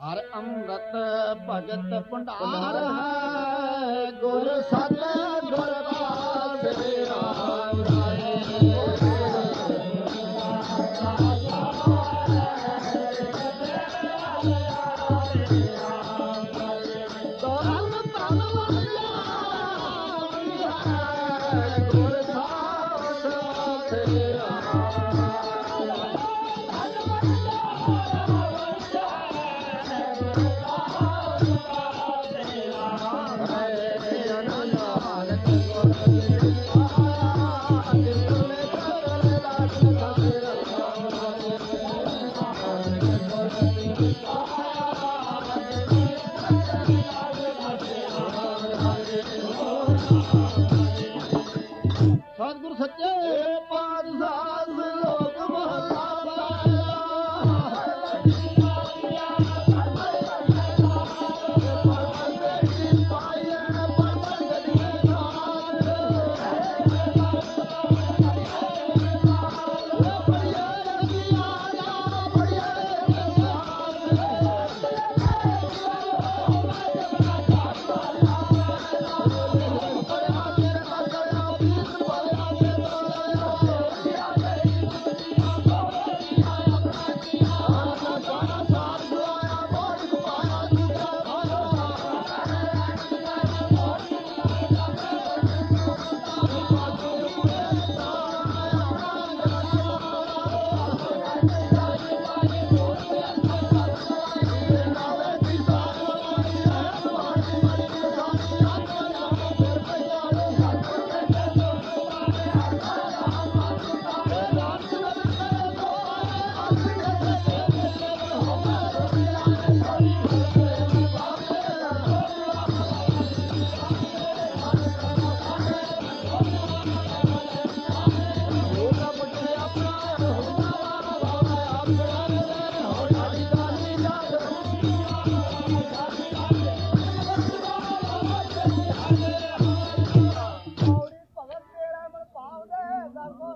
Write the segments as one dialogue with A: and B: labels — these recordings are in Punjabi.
A: ਹਰ ਅੰਮ੍ਰਿਤ ਭਗਤ ਭੰਡਾਰ ਹੈ। ਗੁਰ ਸਤ ਗੁਰ ਰਾਮ। ਸਤਿਗੁਰ ਸੱਚੇ ਪਾਤਸ਼ਾਹ ਲੋਕ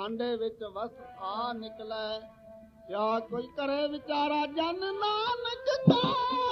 A: ਭਾਂਡੇ ਵਿੱਚ ਵਸਤ ਆ ਨਿਕਲੈ। ਕਿਆ ਕੋਈ ਕਰੇ ਵਿਚਾਰਾ ਜਨ ਨਾਨਕ ਕਾ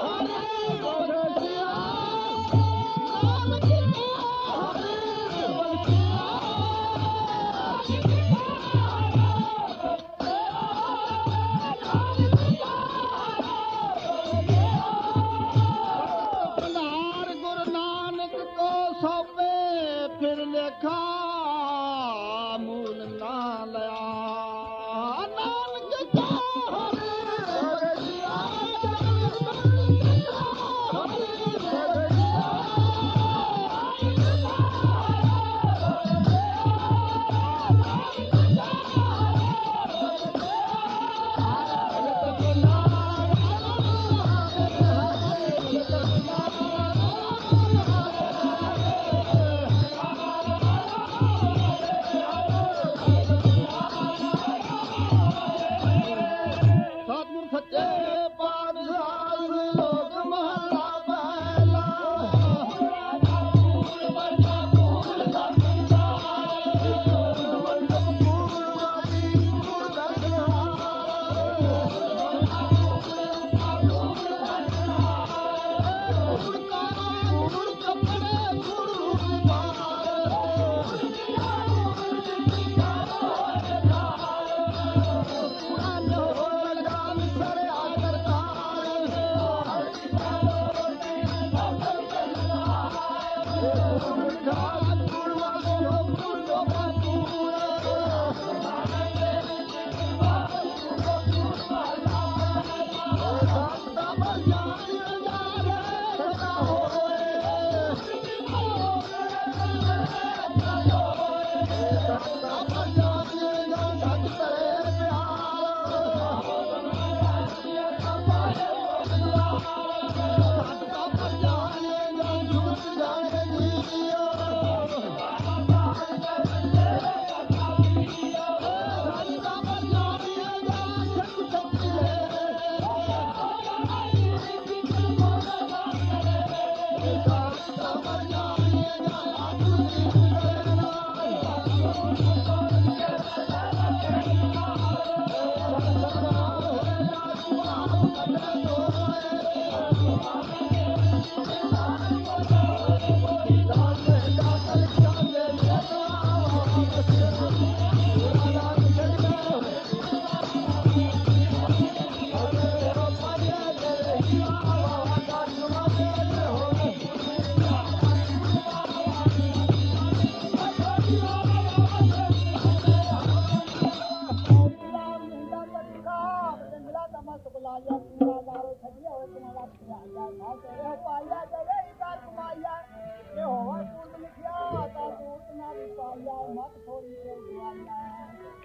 A: ਹਰੇ। ਗੁਰ ਸਿਆ ਨਾਨਕ ਭੰਡਾਰ ਗੁਰੂ ਨਾਨਕ ਕੋ ਸੋਪੇ ਫਿਰ ਲੇਖਾ मत बुलाया पूरा दारो छड़िया हो तुम्हारा प्याया था तेरे पाया जवे इकार कमाया ये होवा पूर्ण लिखिया ता तू उतना भी पाया मत